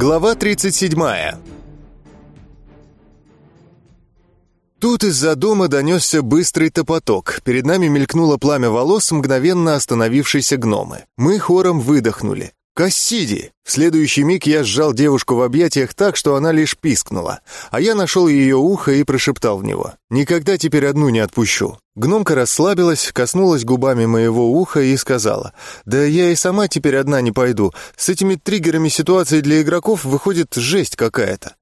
Глава 37 Тут из-за дома донесся быстрый топоток. Перед нами мелькнуло пламя волос мгновенно остановившейся гномы. Мы хором выдохнули. «Кассиди!» В следующий миг я сжал девушку в объятиях так, что она лишь пискнула, а я нашел ее ухо и прошептал в него. «Никогда теперь одну не отпущу». Гномка расслабилась, коснулась губами моего уха и сказала, «Да я и сама теперь одна не пойду. С этими триггерами ситуации для игроков выходит жесть какая-то».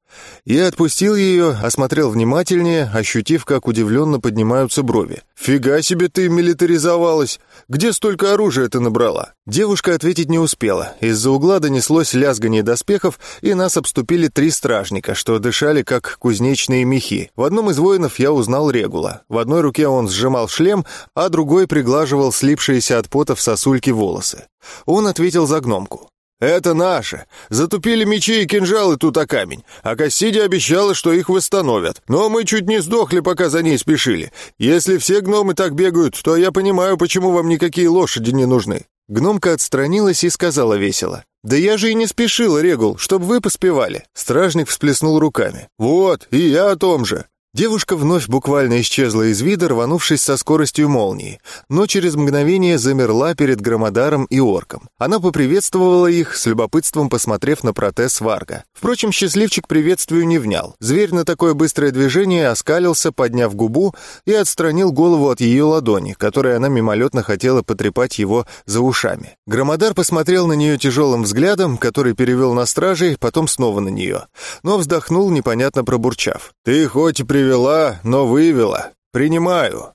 Я отпустил ее, осмотрел внимательнее, ощутив, как удивленно поднимаются брови. «Фига себе ты милитаризовалась! Где столько оружия ты набрала?» Девушка ответить не успела. Из-за угла донеслось лязгание доспехов, и нас обступили три стражника, что дышали как кузнечные мехи. В одном из воинов я узнал Регула. В одной руке он сжимал шлем, а другой приглаживал слипшиеся от пота в сосульки волосы. Он ответил за гномку. «Это наше. Затупили мечи и кинжалы тут о камень, а Кассиди обещала, что их восстановят. Но мы чуть не сдохли, пока за ней спешили. Если все гномы так бегают, то я понимаю, почему вам никакие лошади не нужны». Гномка отстранилась и сказала весело. «Да я же и не спешила, Регул, чтобы вы поспевали». Стражник всплеснул руками. «Вот, и я о том же. Девушка вновь буквально исчезла из вида, рванувшись со скоростью молнии, но через мгновение замерла перед Громодаром и Орком. Она поприветствовала их, с любопытством посмотрев на протез Варга. Впрочем, счастливчик приветствию не внял. Зверь на такое быстрое движение оскалился, подняв губу, и отстранил голову от ее ладони, которой она мимолетно хотела потрепать его за ушами. Громодар посмотрел на нее тяжелым взглядом, который перевел на стражей, потом снова на нее, но вздохнул, непонятно пробурчав. «Ты хоть и привела, но вывела. Принимаю».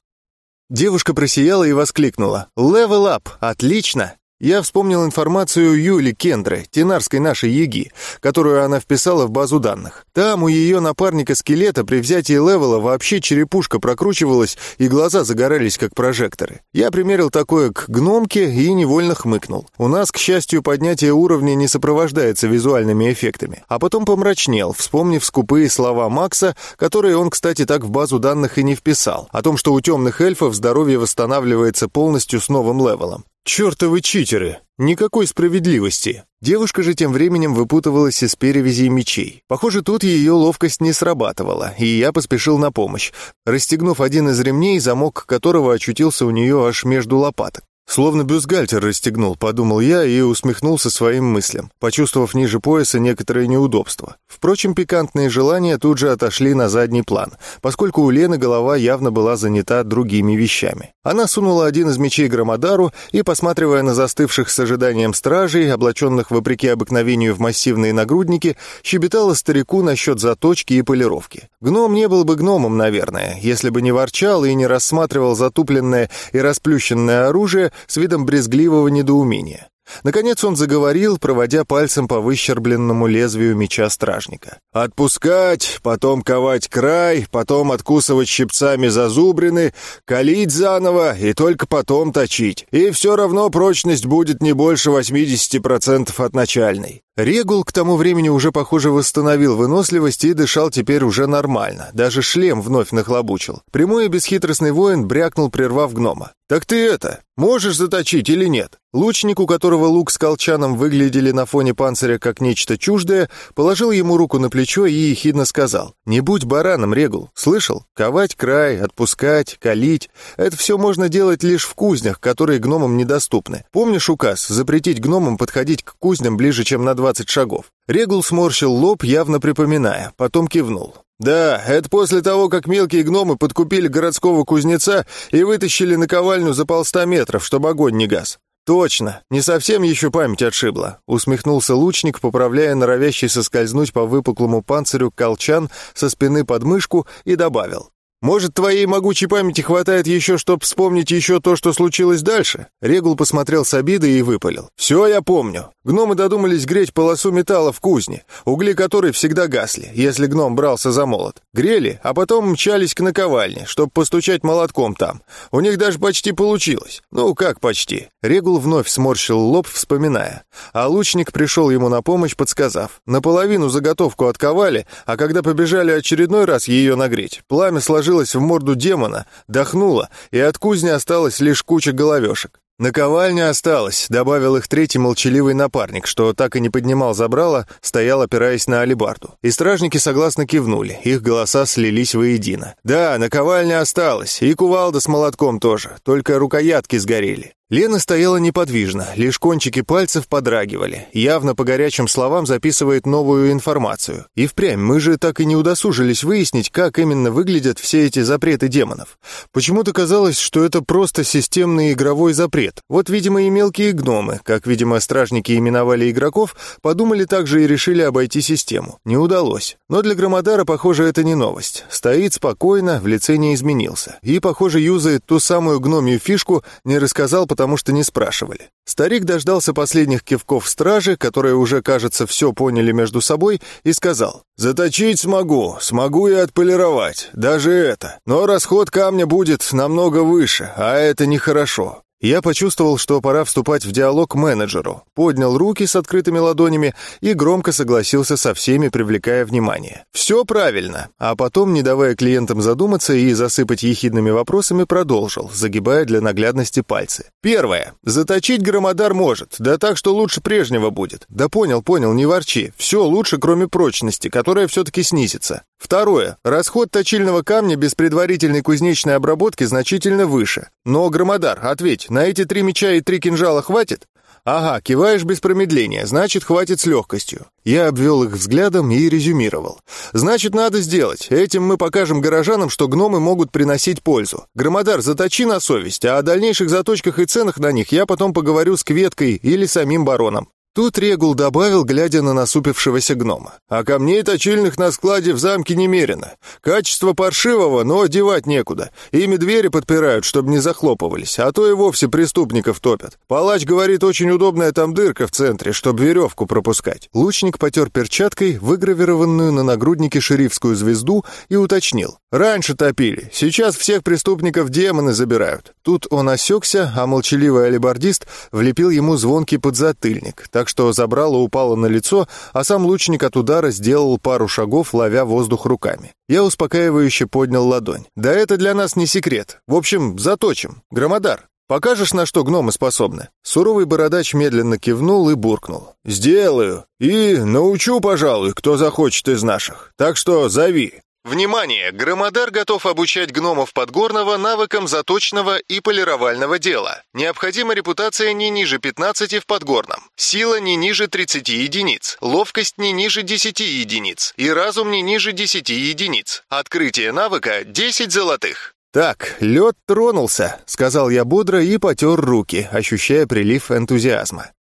Девушка просияла и воскликнула. «Level up! Отлично!» Я вспомнил информацию Юли Кендры, тенарской нашей Еги, которую она вписала в базу данных. Там у ее напарника-скелета при взятии левела вообще черепушка прокручивалась и глаза загорались как прожекторы. Я примерил такое к гномке и невольно хмыкнул. У нас, к счастью, поднятие уровня не сопровождается визуальными эффектами. А потом помрачнел, вспомнив скупые слова Макса, которые он, кстати, так в базу данных и не вписал, о том, что у темных эльфов здоровье восстанавливается полностью с новым левелом. «Чертовы читеры! Никакой справедливости!» Девушка же тем временем выпутывалась из перевязей мечей. Похоже, тут ее ловкость не срабатывала, и я поспешил на помощь, расстегнув один из ремней, замок которого очутился у нее аж между лопаток. Словно бюстгальтер расстегнул, подумал я и усмехнулся своим мыслям, почувствовав ниже пояса некоторые неудобства. Впрочем, пикантные желания тут же отошли на задний план, поскольку у Лены голова явно была занята другими вещами. Она сунула один из мечей Громодару и, посматривая на застывших с ожиданием стражей, облаченных вопреки обыкновению в массивные нагрудники, щебетала старику насчет заточки и полировки. Гном не был бы гномом, наверное, если бы не ворчал и не рассматривал затупленное и расплющенное оружие, с видом брезгливого недоумения. Наконец он заговорил, проводя пальцем по выщербленному лезвию меча стражника. «Отпускать, потом ковать край, потом откусывать щипцами зазубрины, калить заново и только потом точить. И все равно прочность будет не больше 80% от начальной. Регул к тому времени уже, похоже, восстановил выносливость и дышал теперь уже нормально. Даже шлем вновь нахлобучил. Прямой и бесхитростный воин брякнул, прервав гнома. «Так ты это, можешь заточить или нет?» Лучник, у которого лук с колчаном выглядели на фоне панциря как нечто чуждое, положил ему руку на плечо и ехидно сказал. «Не будь бараном, Регул. Слышал? Ковать край, отпускать, калить. Это все можно делать лишь в кузнях, которые гномам недоступны. Помнишь указ запретить гномам подходить к кузням ближе, чем на 20 шагов?» Регул сморщил лоб, явно припоминая, потом кивнул. «Да, это после того, как мелкие гномы подкупили городского кузнеца и вытащили наковальню за полста метров, чтобы огонь не гас. «Точно, не совсем еще память отшибла», — усмехнулся лучник, поправляя норовящий соскользнуть по выпуклому панцирю колчан со спины под мышку и добавил. Может, твоей могучей памяти хватает еще, чтобы вспомнить еще то, что случилось дальше?» Регул посмотрел с обидой и выпалил. «Все я помню. Гномы додумались греть полосу металла в кузне, угли которой всегда гасли, если гном брался за молот. Грели, а потом мчались к наковальне, чтобы постучать молотком там. У них даже почти получилось. Ну, как почти?» Регул вновь сморщил лоб, вспоминая. А лучник пришел ему на помощь, подсказав. Наполовину заготовку отковали, а когда побежали очередной раз ее нагреть, пламя сложилось вложилась в морду демона, дохнула, и от кузни осталась лишь куча головешек. «Наковальня осталась», — добавил их третий молчаливый напарник, что так и не поднимал забрала, стоял, опираясь на алибарду. И стражники согласно кивнули, их голоса слились воедино. «Да, наковальня осталась, и кувалда с молотком тоже, только рукоятки сгорели. Лена стояла неподвижно, лишь кончики пальцев подрагивали, явно по горячим словам записывает новую информацию. И впрямь, мы же так и не удосужились выяснить, как именно выглядят все эти запреты демонов. Почему-то казалось, что это просто системный игровой запрет. Вот, видимо, и мелкие гномы, как, видимо, стражники именовали игроков, подумали также и решили обойти систему. Не удалось. Но для Громодара, похоже, это не новость. Стоит спокойно, в лице не изменился. И, похоже, юзает ту самую гномью фишку, не рассказал, потому потому что не спрашивали. Старик дождался последних кивков стражи, которые уже, кажется, все поняли между собой, и сказал, «Заточить смогу, смогу и отполировать, даже это. Но расход камня будет намного выше, а это нехорошо. Я почувствовал, что пора вступать в диалог менеджеру, поднял руки с открытыми ладонями и громко согласился со всеми, привлекая внимание. «Все правильно!» А потом, не давая клиентам задуматься и засыпать ехидными вопросами, продолжил, загибая для наглядности пальцы. «Первое. Заточить громодар может, да так, что лучше прежнего будет. Да понял, понял, не ворчи. Все лучше, кроме прочности, которая все-таки снизится. Второе. Расход точильного камня без предварительной кузнечной обработки значительно выше. Но, громодар, ответь, на эти три меча и три кинжала хватит? Ага, киваешь без промедления, значит, хватит с легкостью. Я обвел их взглядом и резюмировал. Значит, надо сделать. Этим мы покажем горожанам, что гномы могут приносить пользу. Громодар, заточи на совесть, а о дальнейших заточках и ценах на них я потом поговорю с Кветкой или самим бароном. Тут Регул добавил, глядя на насупившегося гнома. «А камней точильных на складе в замке немерено. Качество паршивого, но девать некуда. Ими двери подпирают, чтобы не захлопывались, а то и вовсе преступников топят. Палач говорит, очень удобная там дырка в центре, чтобы веревку пропускать». Лучник потер перчаткой выгравированную на нагруднике шерифскую звезду и уточнил. «Раньше топили, сейчас всех преступников демоны забирают». Тут он осекся, а молчаливый алибардист влепил ему звонкий подзатыльник, так что забрало упало на лицо, а сам лучник от удара сделал пару шагов, ловя воздух руками. Я успокаивающе поднял ладонь. «Да это для нас не секрет. В общем, заточим. Громодар, Покажешь, на что гномы способны?» Суровый бородач медленно кивнул и буркнул. «Сделаю. И научу, пожалуй, кто захочет из наших. Так что зови». Внимание! Громодар готов обучать гномов Подгорного навыкам заточного и полировального дела. Необходима репутация не ниже 15 в Подгорном, сила не ниже 30 единиц, ловкость не ниже 10 единиц и разум не ниже 10 единиц. Открытие навыка 10 золотых. «Так, лед тронулся», — сказал я бодро и потер руки, ощущая прилив энтузиазма.